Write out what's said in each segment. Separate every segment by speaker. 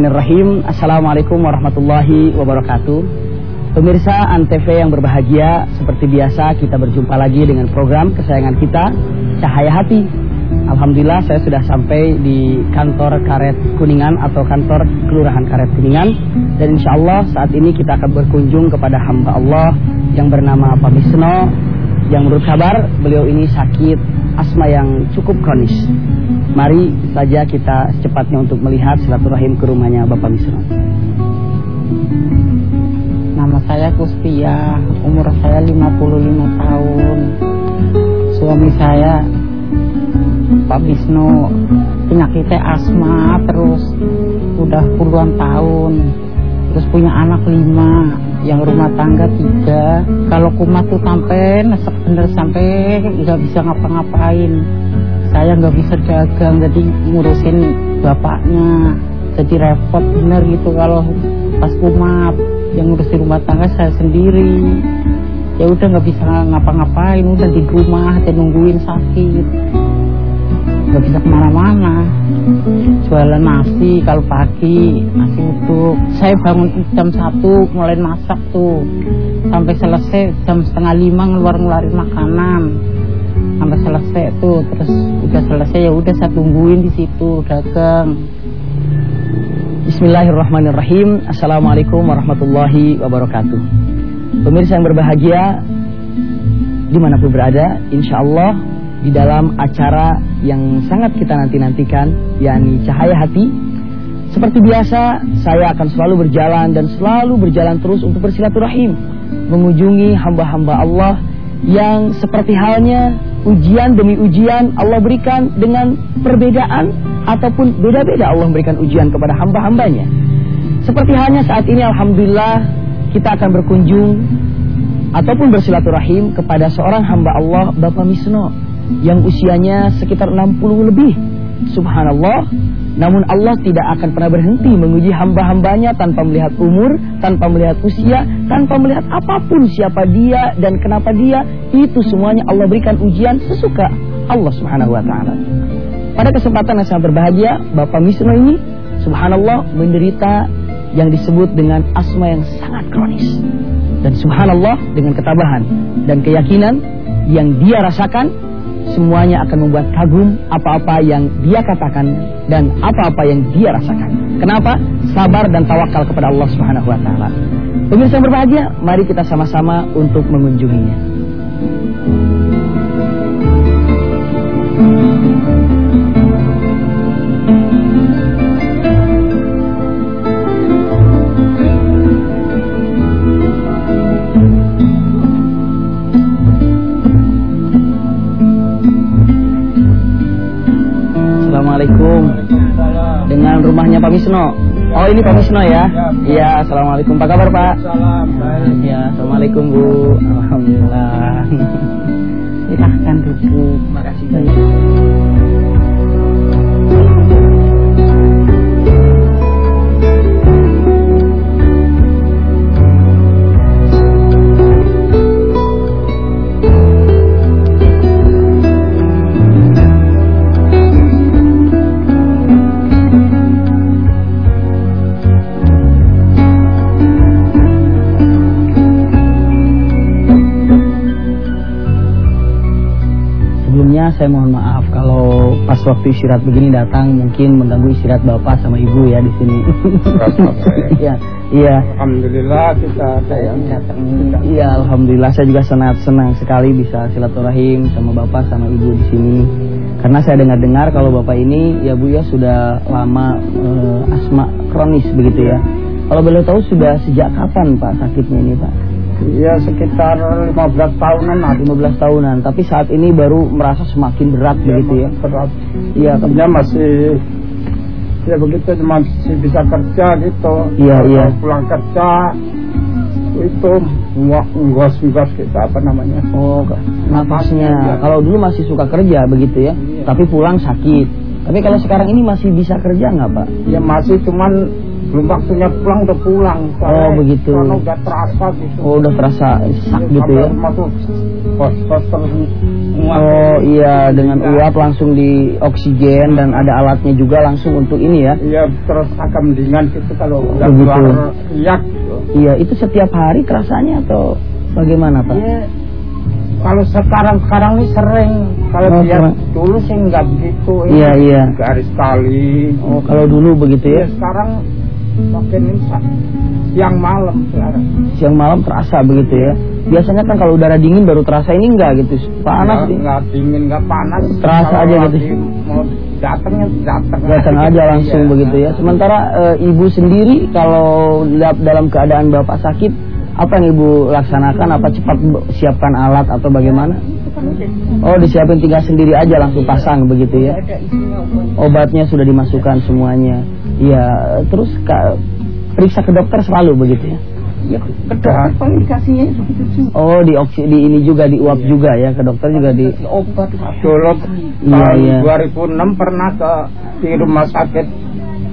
Speaker 1: Bismillahirrahmanirrahim. Assalamualaikum warahmatullahi wabarakatuh. Pemirsa Antv yang berbahagia Seperti biasa kita berjumpa lagi dengan program kesayangan kita Cahaya Hati. Alhamdulillah saya sudah sampai di kantor Karet Kuningan Atau kantor Kelurahan Karet Kuningan. Dan insya Allah saat ini kita akan berkunjung kepada hamba Allah Yang bernama Pak Bisno Yang menurut kabar beliau ini sakit asma yang cukup kronis Mari saja kita secepatnya untuk melihat silaturahim ke rumahnya Bapak Misro.
Speaker 2: Nama saya Kustia, umur saya 55 tahun. Suami saya Pak Bisno penyakitnya asma terus udah puluhan tahun. Terus punya anak lima, yang rumah tangga tiga. Kalau kumat tuh sampai nesek bener sampai nggak bisa ngapa-ngapain saya nggak bisa dagang jadi ngurusin bapaknya. Jadi repot bener gitu kalau pas kumat yang ngurusin rumah tangga saya sendiri. Ya udah nggak bisa ngapa-ngapain udah di rumah dan nungguin sakit. Nggak bisa ke mana-mana. Jualan nasi kalau pagi nasi uduk. Saya bangun jam satu mulai masak tuh. Sampai selesai jam setengah lima ngeluar ngeluarin makanan sampai selesai tuh terus udah selesai ya udah saya tungguin di situ dagang.
Speaker 1: Bismillahirrahmanirrahim. Assalamualaikum warahmatullahi wabarakatuh. Pemirsa yang berbahagia Di mana pun berada Insya Allah Di dalam acara yang sangat kita nanti-nantikan yakni Cahaya Hati. Seperti biasa Saya akan selalu berjalan Dan selalu berjalan terus untuk bersilaturahim Mengunjungi hamba-hamba Allah Yang seperti halnya ujian demi ujian Allah berikan dengan perbedaan ataupun beda-beda Allah memberikan ujian kepada hamba-hambanya. Seperti halnya saat ini Alhamdulillah kita akan berkunjung ataupun bersilaturahim kepada seorang hamba Allah Bapak Misno yang usianya sekitar 60 lebih. Subhanallah namun Allah tidak akan pernah berhenti menguji hamba-hambanya tanpa melihat umur, tanpa melihat usia, tanpa melihat apa pun siapa dia dan kenapa dia. Itu semuanya Allah berikan ujian sesuka Allah subhanahu wa ta'ala. Pada kesempatan yang sangat berbahagia, Bapak Misno ini subhanallah menderita yang disebut dengan asma yang sangat kronis. Dan subhanallah dengan ketabahan dan keyakinan yang dia rasakan semuanya akan membuat kagum apa-apa yang dia katakan dan apa-apa yang dia rasakan. Kenapa? Sabar dan tawakal kepada Allah Subhanahu wa taala. Pemirsa yang berbahagia, mari kita sama-sama untuk mengunjunginya. Rumahnya Pak Misno. Oh ini Pak Misno ya? Iya. Assalamualaikum. Apa kabar Pak?
Speaker 3: Salam.
Speaker 1: Ya, Assalamualaikum Bu. Alhamdulillah.
Speaker 2: Silahkan duduk.
Speaker 1: Makasih
Speaker 2: banyak.
Speaker 1: Waktu istirahat begini datang mungkin mengganggu istirahat bapak sama ibu ya di sini. Iya, iya.
Speaker 3: Alhamdulillah kita ada yang datang.
Speaker 1: Iya, alhamdulillah saya juga sangat senang sekali bisa silaturahim sama bapak sama ibu di sini. Karena saya dengar-dengar kalau bapak ini ya bu ya sudah lama uh, asma kronis begitu ya. Kalau boleh tahu sudah sejak kapan pak sakitnya ini pak?
Speaker 3: Ya sekitar 15 tahunan lah
Speaker 1: 15 tahunan. Tapi saat ini baru merasa semakin berat ya, begitu ya.
Speaker 3: Berat. Iya tentunya masih Ya begitu masih bisa kerja gitu.
Speaker 1: Iya iya.
Speaker 3: Pulang kerja Itu Ngos-ngos kita apa namanya.
Speaker 1: Oh napasnya ya. Kalau dulu masih suka kerja begitu ya iya. Tapi pulang sakit. Tapi kalau sekarang ini masih bisa kerja nggak Pak?
Speaker 3: Ya masih cuman belum waktunya pulang udah pulang
Speaker 1: oh begitu
Speaker 3: karena udah terasa gitu
Speaker 1: oh udah terasa sak gitu ya
Speaker 3: masuk.
Speaker 1: Oh iya dengan uap langsung di oksigen dan ada alatnya juga langsung untuk ini ya.
Speaker 3: Iya terus agak mendingan gitu kalau udah
Speaker 1: Begitu.
Speaker 3: keluar gitu.
Speaker 1: Iya itu setiap hari terasanya atau bagaimana Pak?
Speaker 3: Iya. Kalau sekarang sekarang ini sering. Kalau
Speaker 1: Oh,
Speaker 3: dia dulu sih nggak begitu.
Speaker 1: Iya, iya.
Speaker 3: Tiga hari sekali.
Speaker 1: Oh kalau dulu begitu
Speaker 3: Iya
Speaker 1: ya
Speaker 3: sekarang makin ini sa- siang malam sekarang.
Speaker 1: siang malam terasa begitu ya. Biasanya kan kalau udara dingin baru terasa ini enggak gitu panas
Speaker 3: Nggak-
Speaker 1: sih.
Speaker 3: nggak dingin nggak panas.
Speaker 1: Terasa
Speaker 3: Kalau
Speaker 1: aja gitu.
Speaker 3: Mau datangnya datang.
Speaker 1: Datang aja langsung
Speaker 3: Iya.
Speaker 1: begitu ya. Sementara eh, ibu sendiri kalau dalam keadaan bapak sakit apa yang ibu laksanakan? Apa cepat siapkan alat atau bagaimana? Oh disiapin tinggal sendiri aja langsung pasang begitu ya. Obatnya sudah dimasukkan semuanya. Iya terus ka- periksa ke dokter selalu begitu ya.
Speaker 2: Ya, ke dokter paling dikasihnya begitu sih.
Speaker 1: Oh di oksi di ini juga di uap juga ya ke dokter juga di.
Speaker 2: Kasih obat.
Speaker 3: Dulu
Speaker 1: Iya,
Speaker 3: tahun
Speaker 1: iya.
Speaker 3: 2006 pernah ke di rumah sakit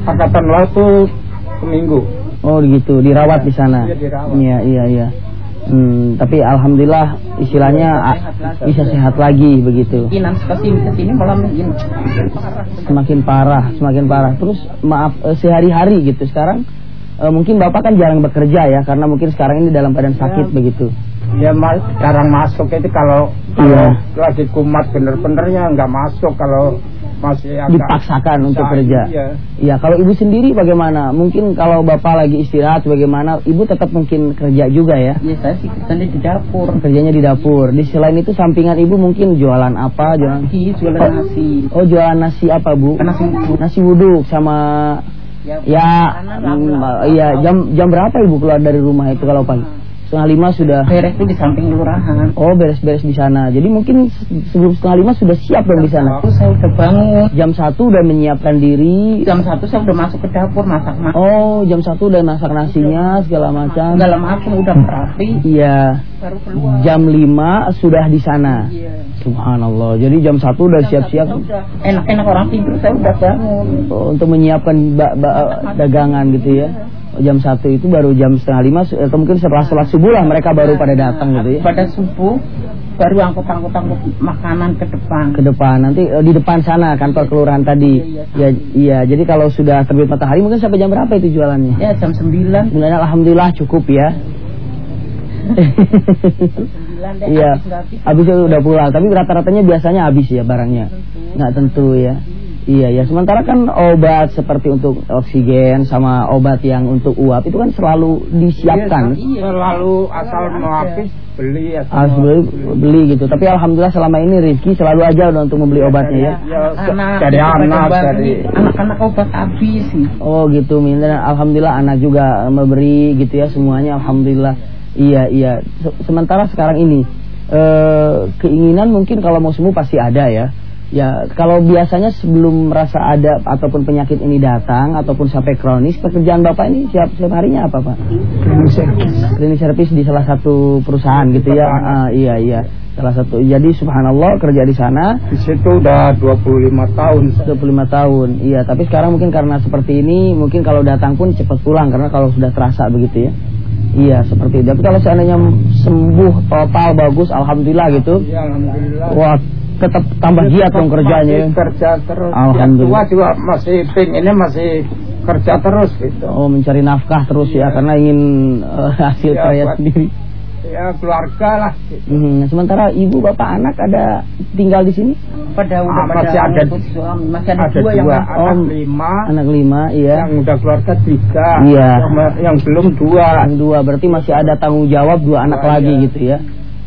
Speaker 3: Angkatan Laut tuh seminggu.
Speaker 1: Oh gitu dirawat di sana.
Speaker 3: Iya.
Speaker 1: Iya iya iya. Hmm, tapi alhamdulillah istilahnya a- bisa sehat lagi begitu. Semakin parah, semakin parah. Terus maaf eh, sehari-hari gitu sekarang eh, mungkin bapak kan jarang bekerja ya karena mungkin sekarang ini dalam keadaan sakit begitu.
Speaker 3: Ya mas, jarang masuk itu kalau
Speaker 1: Iya.
Speaker 3: kalau lagi kumat bener-bener ya nggak masuk kalau masih agak
Speaker 1: Dipaksakan untuk kerja.
Speaker 3: Iya.
Speaker 1: Iya kalau ibu sendiri bagaimana? Mungkin kalau bapak lagi istirahat bagaimana? Ibu tetap mungkin kerja juga ya?
Speaker 2: Ya saya sih kerjanya di dapur.
Speaker 1: Kerjanya di dapur. Di selain itu sampingan ibu mungkin jualan apa? Jualan
Speaker 2: Di jualan nasi.
Speaker 1: Oh jualan nasi apa bu?
Speaker 2: Nasi uduk.
Speaker 1: Nasi uduk sama ya mm, iya jam jam berapa ibu keluar dari rumah itu kalau pagi? Setengah lima sudah.
Speaker 2: Beres itu di samping kelurahan.
Speaker 1: Oh beres-beres di sana. Jadi mungkin se- sebelum setengah lima sudah siap dong di sana.
Speaker 2: Terus saya udah bangun.
Speaker 1: Jam satu udah menyiapkan diri.
Speaker 2: Jam satu saya udah masuk ke dapur masak masak.
Speaker 1: Oh jam satu udah masak nasinya segala macam.
Speaker 2: Dalam aku udah rapi.
Speaker 1: Iya.
Speaker 2: Baru keluar.
Speaker 1: Jam lima sudah di sana.
Speaker 2: Iya.
Speaker 1: Subhanallah. Jadi jam satu udah siap-siap
Speaker 2: Enak-enak orang tidur saya udah bangun.
Speaker 1: Oh, untuk menyiapkan ba- ba- dagangan gitu ya. Oh, jam satu itu baru jam setengah lima atau mungkin setelah sholat subuh lah mereka baru pada datang gitu ya
Speaker 2: Pada subuh baru angkut-angkut-angkut makanan ke depan.
Speaker 1: ke depan nanti eh, di depan sana kantor kelurahan tadi ya iya jadi kalau sudah terbit matahari mungkin sampai jam berapa itu jualannya
Speaker 2: Ya jam 9
Speaker 1: sebenarnya alhamdulillah cukup ya iya
Speaker 2: habis
Speaker 1: itu udah pulang tapi rata-ratanya biasanya habis ya barangnya nggak tentu ya Iya ya, sementara kan obat seperti untuk oksigen sama obat yang untuk uap itu kan selalu disiapkan.
Speaker 3: Iya, selalu asal mau habis beli ya.
Speaker 1: harus beli, beli gitu. Tapi alhamdulillah selama ini Rizky selalu aja udah untuk membeli obatnya ya.
Speaker 2: Anak
Speaker 3: dari anak dari
Speaker 2: anak-anak obat habis sih.
Speaker 1: Oh gitu, minta alhamdulillah anak juga memberi gitu ya semuanya alhamdulillah. Iya iya. Se- Sementara sekarang ini eh keinginan mungkin kalau mau sembuh pasti ada ya. Ya kalau biasanya sebelum merasa ada ataupun penyakit ini datang ataupun sampai kronis pekerjaan bapak ini siap setiap harinya apa pak? Klinis servis di salah satu perusahaan gitu ya. Ah, iya iya. Salah satu. Jadi subhanallah kerja di sana
Speaker 3: di situ udah 25 tahun.
Speaker 1: 25 tahun. Iya, tapi sekarang mungkin karena seperti ini, mungkin kalau datang pun cepat pulang karena kalau sudah terasa begitu ya. Iya, seperti itu. Tapi kalau seandainya sembuh total bagus, alhamdulillah gitu.
Speaker 3: Ya, alhamdulillah.
Speaker 1: Wah, tetap tambah giat dong kerjanya ya.
Speaker 3: Masih kerja terus.
Speaker 1: Alhamdulillah.
Speaker 3: Yang tua juga masih pengennya masih kerja terus gitu.
Speaker 1: Oh, mencari nafkah terus ya karena ingin eh, hasil
Speaker 3: Iya,
Speaker 1: karya
Speaker 3: buat-
Speaker 1: sendiri.
Speaker 3: Ya keluarga lah. Gitu.
Speaker 1: Hmm, sementara ibu bapak anak ada tinggal di sini?
Speaker 2: Pada udah
Speaker 3: Ah,
Speaker 2: pada
Speaker 3: masih ada-
Speaker 2: ngikut suami. masih ada,
Speaker 3: Ada
Speaker 2: dua yang
Speaker 3: dua anak
Speaker 1: Oh,
Speaker 3: lima.
Speaker 1: Anak lima, iya.
Speaker 3: Yang udah keluarga tiga.
Speaker 1: Iya.
Speaker 3: Yang, yang belum dua.
Speaker 1: Yang dua berarti masih ada tanggung jawab dua anak
Speaker 3: Dua,
Speaker 1: lagi
Speaker 3: iya.
Speaker 1: gitu ya.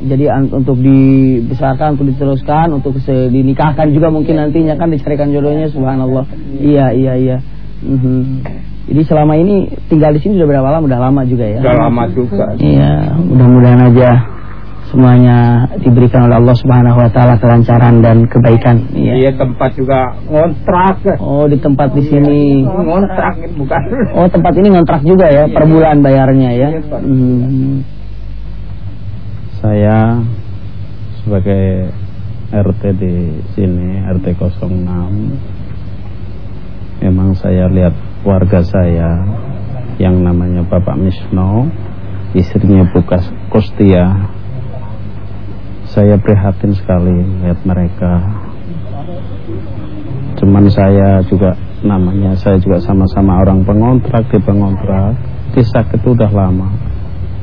Speaker 1: Jadi untuk dibesarkan, untuk diteruskan, untuk dinikahkan juga mungkin nantinya kan dicarikan jodohnya subhanallah. Iya, iya, iya. Mhm. Jadi selama ini tinggal di sini sudah berapa lama? Udah lama juga ya.
Speaker 3: Udah lama juga.
Speaker 1: Iya, mudah-mudahan aja semuanya diberikan oleh Allah Subhanahu wa taala kelancaran dan kebaikan. Iya.
Speaker 3: Iya tempat juga ngontrak.
Speaker 1: Oh, di tempat di sini.
Speaker 3: Ngontrak bukan.
Speaker 1: Oh, tempat ini ngontrak juga ya, per bulan bayarnya ya.
Speaker 3: Iya, Pak.
Speaker 1: Hmm.
Speaker 4: Saya sebagai RT di sini, RT 06 Memang saya lihat warga saya yang namanya Bapak Misno Istrinya Bukas Kustia saya prihatin sekali lihat mereka. Cuman saya juga namanya saya juga sama-sama orang pengontrak di pengontrak. Kisah itu udah lama.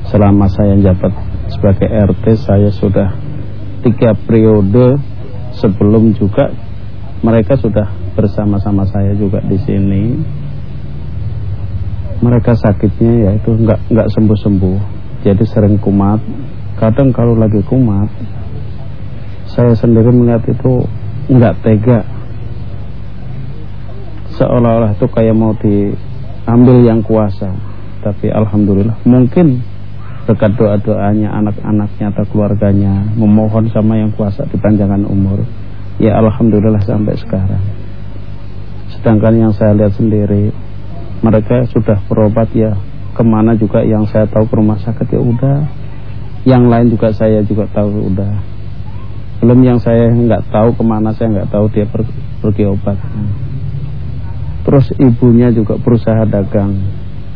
Speaker 4: Selama saya jabat sebagai RT saya sudah tiga periode sebelum juga mereka sudah bersama-sama saya juga di sini mereka sakitnya ya itu nggak nggak sembuh-sembuh. Jadi sering kumat. Kadang kalau lagi kumat saya sendiri melihat itu nggak tega. Seolah-olah itu kayak mau diambil yang kuasa. Tapi alhamdulillah mungkin berkat doa-doanya anak-anaknya atau keluarganya memohon sama yang kuasa dipanjangkan umur. Ya alhamdulillah sampai sekarang. Sedangkan yang saya lihat sendiri mereka sudah berobat ya. Ke mana juga yang saya tahu ke rumah sakit ya udah. Yang lain juga saya juga tahu udah. Belum yang saya nggak tahu ke mana saya nggak tahu dia per, pergi obat. Terus ibunya juga berusaha dagang.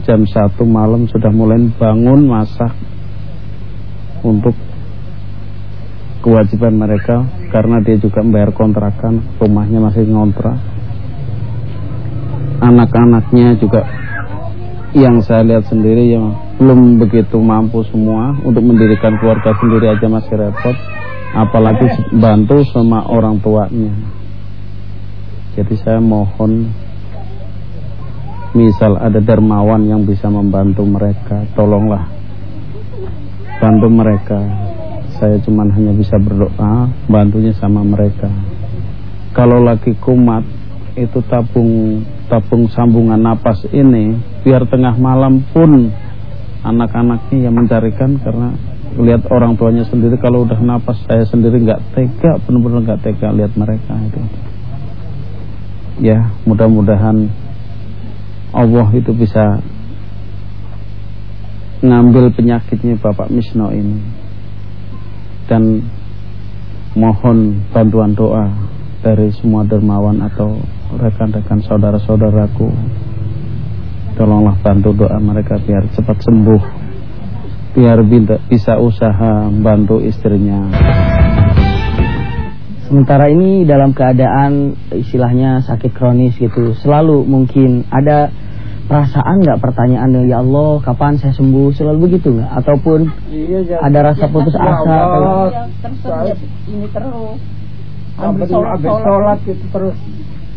Speaker 4: Jam satu malam sudah mulai bangun masak untuk kewajiban mereka karena dia juga membayar kontrakan rumahnya masih ngontrak anak-anaknya juga yang saya lihat sendiri yang belum begitu mampu semua untuk mendirikan keluarga sendiri aja masih repot apalagi bantu sama orang tuanya. Jadi saya mohon misal ada dermawan yang bisa membantu mereka tolonglah. Bantu mereka. Saya cuman hanya bisa berdoa bantunya sama mereka. Kalau lagi kumat itu tabung tabung sambungan napas ini biar tengah malam pun anak-anaknya yang mencarikan karena lihat orang tuanya sendiri kalau udah napas saya sendiri nggak tega benar-benar nggak tega lihat mereka itu. Ya mudah-mudahan Allah itu bisa ngambil penyakitnya Bapak Misno ini. Dan mohon bantuan doa dari semua dermawan atau rekan-rekan saudara-saudaraku tolonglah bantu doa mereka biar cepat sembuh biar bisa usaha bantu istrinya.
Speaker 1: Sementara ini dalam keadaan istilahnya sakit kronis gitu, selalu mungkin ada perasaan nggak pertanyaan ya Allah kapan saya sembuh? Selalu begitu nggak? Ataupun iya, ada rasa putus ya asa
Speaker 3: Allah, terus ini terus. Habis sholat gitu terus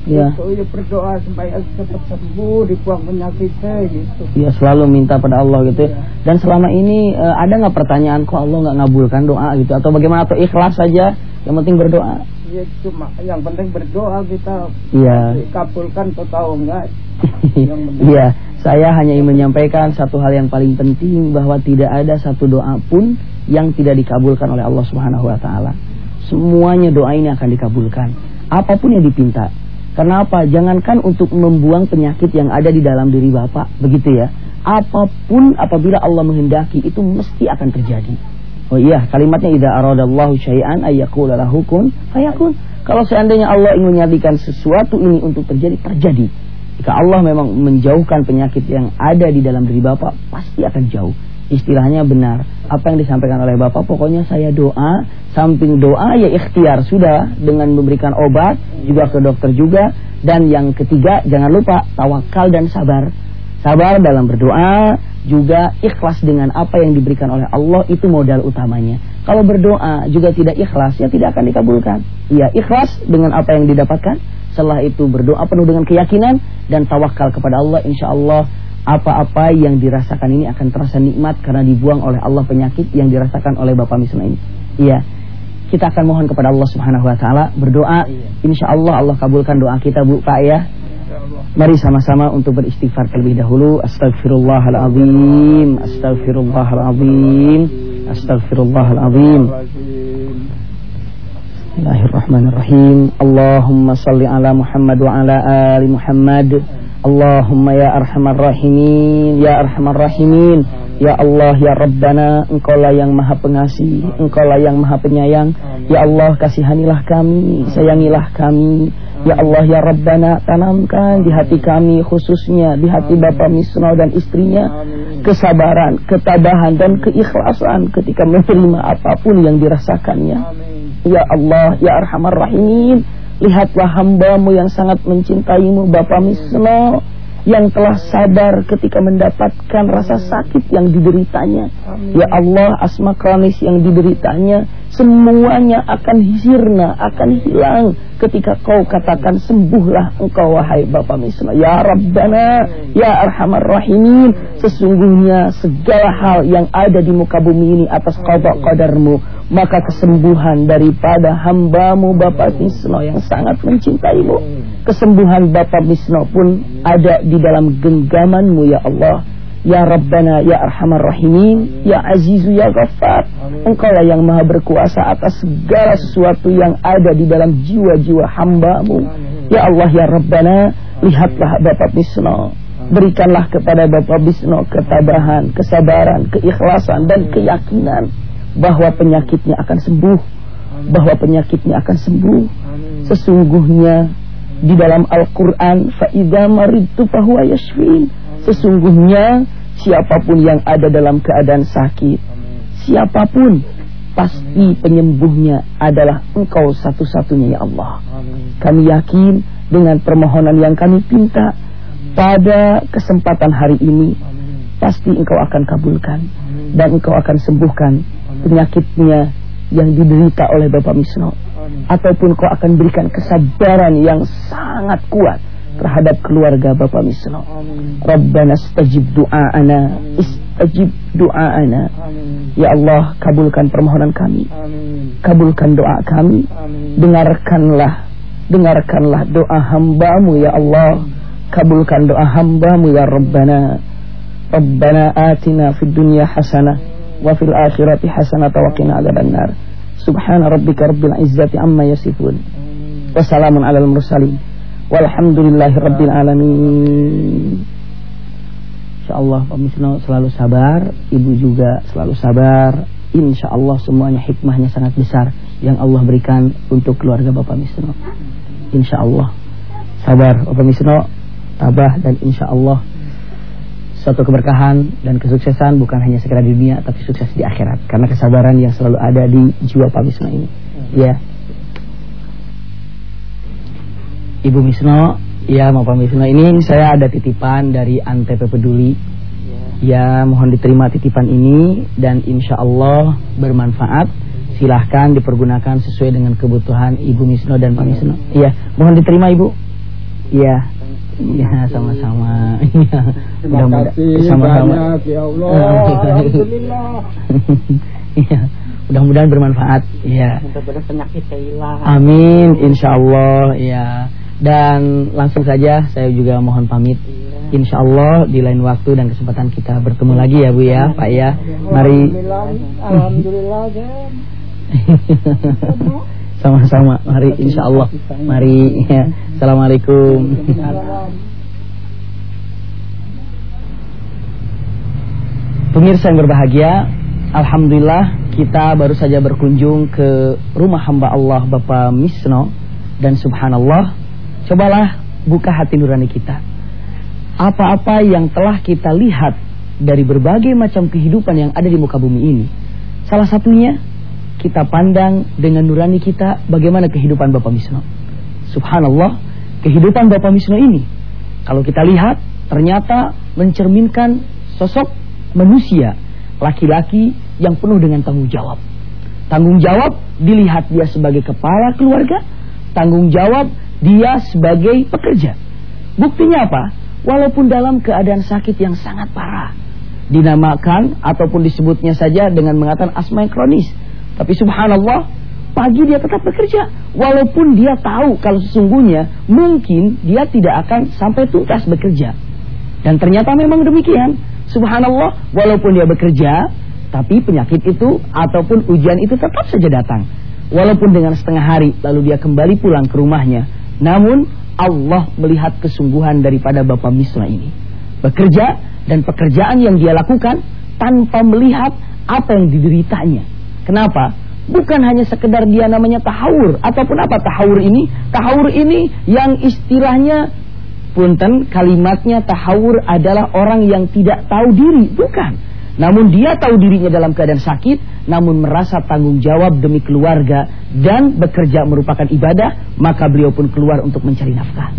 Speaker 3: Ya. Ya berdoa supaya cepat sembuh, dibuang penyakitnya gitu.
Speaker 1: Ya selalu minta pada Allah gitu. Ya. Dan selama ini uh, ada nggak pertanyaan kok Allah nggak ngabulkan doa gitu atau bagaimana atau ikhlas saja yang penting berdoa.
Speaker 3: Ya cuma yang penting berdoa kita.
Speaker 1: Iya.
Speaker 3: Kabulkan atau tahu enggak.
Speaker 1: Iya, saya hanya ingin menyampaikan satu hal yang paling penting bahwa tidak ada satu doa pun yang tidak dikabulkan oleh Allah Subhanahu wa taala. Semuanya doa ini akan dikabulkan. Apa pun yang dipinta, Kenapa? Jangankan untuk membuang penyakit yang ada di dalam diri Bapak, begitu ya. Apa pun apabila Allah menghendaki itu mesti akan terjadi. Oh iya, kalimatnya idza aradallahu syai'an ayyakula lahu kun fayakun. Kalau seandainya Allah ingin menjadikan sesuatu ini untuk terjadi, terjadi. Jika Allah memang menjauhkan penyakit yang ada di dalam diri Bapak, pasti akan jauh istilahnya benar. Apa yang disampaikan oleh Bapak, pokoknya saya doa, samping doa ya ikhtiar sudah dengan memberikan obat, juga ke dokter juga. Dan yang ketiga, jangan lupa tawakal dan sabar. Sabar dalam berdoa, juga ikhlas dengan apa yang diberikan oleh Allah, itu modal utamanya. Kalau berdoa juga tidak ikhlas, ya tidak akan dikabulkan. Ya ikhlas dengan apa yang didapatkan, setelah itu berdoa penuh dengan keyakinan dan tawakal kepada Allah, insya Allah apa-apa yang dirasakan ini akan terasa nikmat karena dibuang oleh Allah penyakit yang dirasakan oleh Bapak Misna ini. Iya. Kita akan mohon kepada Allah Subhanahu wa taala berdoa, iya. insya Allah Allah kabulkan doa kita Bu Pak ya. Mari sama-sama untuk beristighfar terlebih dahulu. Astagfirullahalazim. Astagfirullahalazim. Astagfirullahalazim. Bismillahirrahmanirrahim. Allahumma salli ala Muhammad wa ala ali Muhammad. Allahumma ya arhamar rahimin Ya arhamar rahimin. Ya Allah ya Rabbana Engkau lah yang maha pengasih Engkau lah yang maha penyayang. Ya Allah kasihanilah kami Sayangilah kami. Ya Allah ya Rabbana tanamkan di hati kami khususnya di hati Bapak Misno dan istrinya kesabaran, ketabahan dan keikhlasan ketika menerima apa pun yang dirasakannya. Ya Allah ya Arhamar Rahimin, lihatlah hambamu yang sangat mencintaimu Bapak Misno yang telah sabar ketika mendapatkan rasa sakit yang dideritanya. Ya Allah, asma kronis yang dideritanya semuanya akan sirna, akan hilang ketika kau katakan sembuhlah engkau wahai Bapa Misna. Ya Rabbana, ya Arhamar Rahimin, sesungguhnya segala hal yang ada di muka bumi ini atas qada qadarmu, maka kesembuhan daripada hambamu Bapak Misna yang sangat mencintaimu, kesembuhan Bapak Misna pun ada di dalam genggamanmu ya Allah. Ya Rabbana Ya Arhamar Rahimin Ya Azizu Ya Ghaffar. Engkaulah yang maha berkuasa atas segala sesuatu yang ada di dalam jiwa-jiwa hambamu. Ya Allah Ya Rabbana Lihatlah Bapak Bisno. Berikanlah kepada Bapak Bisno ketabahan, kesabaran, keikhlasan dan keyakinan Bahwa penyakitnya akan sembuh. Bahwa penyakitnya akan sembuh. Sesungguhnya di dalam Al-Quran Fa'idha maridtu fahuwa yashfin. Sesungguhnya siapa pun yang ada dalam keadaan sakit, siapa pun pasti penyembuhnya adalah Engkau satu-satunya ya Allah. Kami yakin dengan permohonan yang kami pinta pada kesempatan hari ini pasti Engkau akan kabulkan dan Engkau akan sembuhkan penyakitnya yang diderita oleh Bapak Misno. Ataupun Engkau akan berikan kesabaran yang sangat kuat terhadap keluarga Bapak Misno. Rabbana istajib du'aana, istajib du'aana. Ya Allah, kabulkan permohonan kami. Kabulkan doa kami. Dengarkanlah, dengarkanlah doa hambamu ya Allah. Kabulkan doa hambamu ya Rabbana. Rabbana atina fid dunya hasanah wa fil akhirati hasanah wa qina adzabannar. Subhana rabbika rabbil izzati amma yasifun. Wassalamun alal mursalin. Walhamdulillahirabbil alamin. Insyaallah Pak Misno selalu sabar, Ibu juga selalu sabar. Insyaallah semuanya hikmahnya sangat besar yang Allah berikan untuk keluarga Bapak Misno. Insyaallah sabar Bapak Misno, tabah dan insyaallah suatu keberkahan dan kesuksesan bukan hanya sekedar di dunia tapi sukses di akhirat karena kesabaran yang selalu ada di jiwa Pak Misno ini. Ya. Ibu Misno, ya Bapak Misno ini saya ada titipan dari Antep Peduli. Ya. ya, mohon diterima titipan ini dan insya Allah bermanfaat. Silahkan dipergunakan sesuai dengan kebutuhan Ibu Misno dan Pak Misno. Iya, mohon diterima Ibu. Iya. Iya, sama-sama. Iya.
Speaker 3: Mudah-mudahan sama-sama. Ya Allah. Alhamdulillah.
Speaker 1: Iya. Mudah-mudahan bermanfaat. Iya.
Speaker 2: Mudah-mudahan penyakit hilang.
Speaker 1: Amin, insyaallah. Iya. Dan langsung saja saya juga mohon pamit. Insya Allah di lain waktu dan kesempatan kita bertemu lagi ya Bu ya Pak ya. Mari.
Speaker 3: Alhamdulillah.
Speaker 1: Sama-sama. Mari insya Allah. Mari. Ya. Assalamualaikum. Pemirsa yang berbahagia, Alhamdulillah kita baru saja berkunjung ke rumah hamba Allah Bapak Misno dan subhanallah Cobalah buka hati nurani kita. Apa-apa yang telah kita lihat dari berbagai macam kehidupan yang ada di muka bumi ini. Salah satunya kita pandang dengan nurani kita bagaimana kehidupan Bapak Misno. Subhanallah, kehidupan Bapak Misno ini kalau kita lihat ternyata mencerminkan sosok manusia laki-laki yang penuh dengan tanggung jawab. Tanggung jawab dilihat dia sebagai kepala keluarga, tanggung jawab dia sebagai pekerja. Buktinya apa? Walaupun dalam keadaan sakit yang sangat parah, dinamakan ataupun disebutnya saja dengan mengatakan asma yang kronis. Tapi subhanallah, pagi dia tetap bekerja. Walaupun dia tahu kalau sesungguhnya mungkin dia tidak akan sampai tuntas bekerja. Dan ternyata memang demikian. Subhanallah, walaupun dia bekerja, tapi penyakit itu ataupun ujian itu tetap saja datang. Walaupun dengan setengah hari lalu dia kembali pulang ke rumahnya namun Allah melihat kesungguhan daripada Bapak Misra ini. Bekerja dan pekerjaan yang dia lakukan tanpa melihat apa yang dideritanya. Kenapa? Bukan hanya sekedar dia namanya tahawur ataupun apa tahawur ini? Tahawur ini yang istilahnya punten kalimatnya tahawur adalah orang yang tidak tahu diri, bukan. Namun dia tahu dirinya dalam keadaan sakit, namun merasa tanggung jawab demi keluarga dan bekerja merupakan ibadah, maka beliau pun keluar untuk mencari nafkah.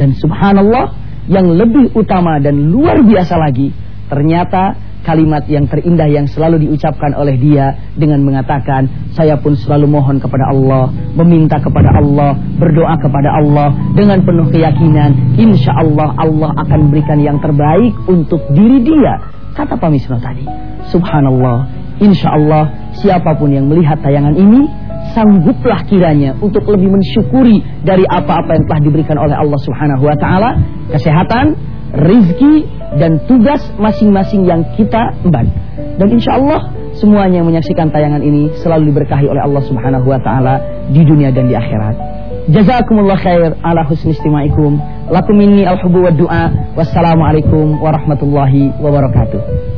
Speaker 1: Dan subhanallah, yang lebih utama dan luar biasa lagi, ternyata kalimat yang terindah yang selalu diucapkan oleh dia dengan mengatakan saya pun selalu mohon kepada Allah meminta kepada Allah berdoa kepada Allah dengan penuh keyakinan insya Allah Allah akan berikan yang terbaik untuk diri dia Kata Pak Misno tadi, Subhanallah, insya Allah siapa pun yang melihat tayangan ini, sangguplah kiranya untuk lebih mensyukuri dari apa-apa yang telah diberikan oleh Allah Subhanahu Wa Taala, kesehatan, rizki, dan tugas masing-masing yang kita emban. Dan insya Allah semuanya yang menyaksikan tayangan ini selalu diberkahi oleh Allah Subhanahu Wa Taala di dunia dan di akhirat. Jazakumullah khair ala husni. Lakum minni al-hubu wa du'a. Wassalamualaikum warahmatullahi wabarakatuh.